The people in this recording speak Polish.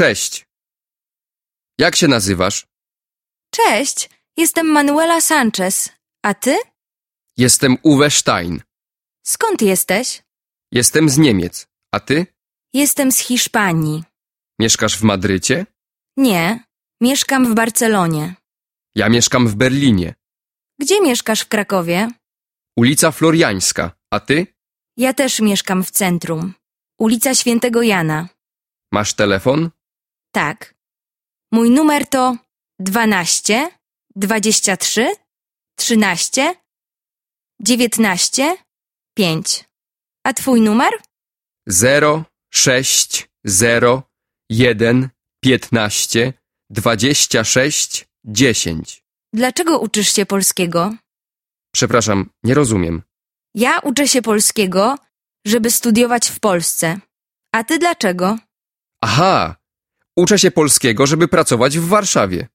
Cześć. Jak się nazywasz? Cześć, jestem Manuela Sanchez. A ty? Jestem Uwe Stein. Skąd jesteś? Jestem z Niemiec. A ty? Jestem z Hiszpanii. Mieszkasz w Madrycie? Nie, mieszkam w Barcelonie. Ja mieszkam w Berlinie. Gdzie mieszkasz w Krakowie? Ulica Floriańska. A ty? Ja też mieszkam w centrum. Ulica Świętego Jana. Masz telefon? Tak. Mój numer to 12 23 13 19 5. A twój numer? 0, 6, 0, 1, 15, 26, 10. Dlaczego uczysz się polskiego? Przepraszam, nie rozumiem. Ja uczę się polskiego, żeby studiować w Polsce. A ty dlaczego? Aha! Uczę się polskiego, żeby pracować w Warszawie.